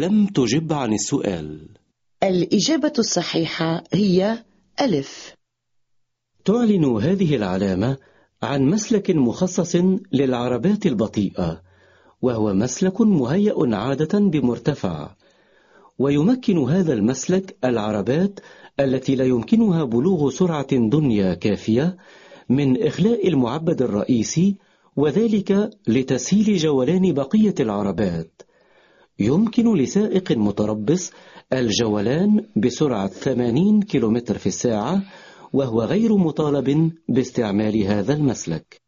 لم تجب عن السؤال. الإجابة الصحيحة هي ألف. تعلن هذه العلامة عن مسلك مخصص للعربات البطيئة وهو مسلك مهيأ عادة بمرتفع ويمكن هذا المسلك العربات التي لا يمكنها بلوغ سرعة دنيا كافية من إخلاء المعبد الرئيسي وذلك لتسهيل جولان بقية العربات. يمكن لسائق متربص الجولان بسرعة 80 كم في الساعة وهو غير مطالب باستعمال هذا المسلك.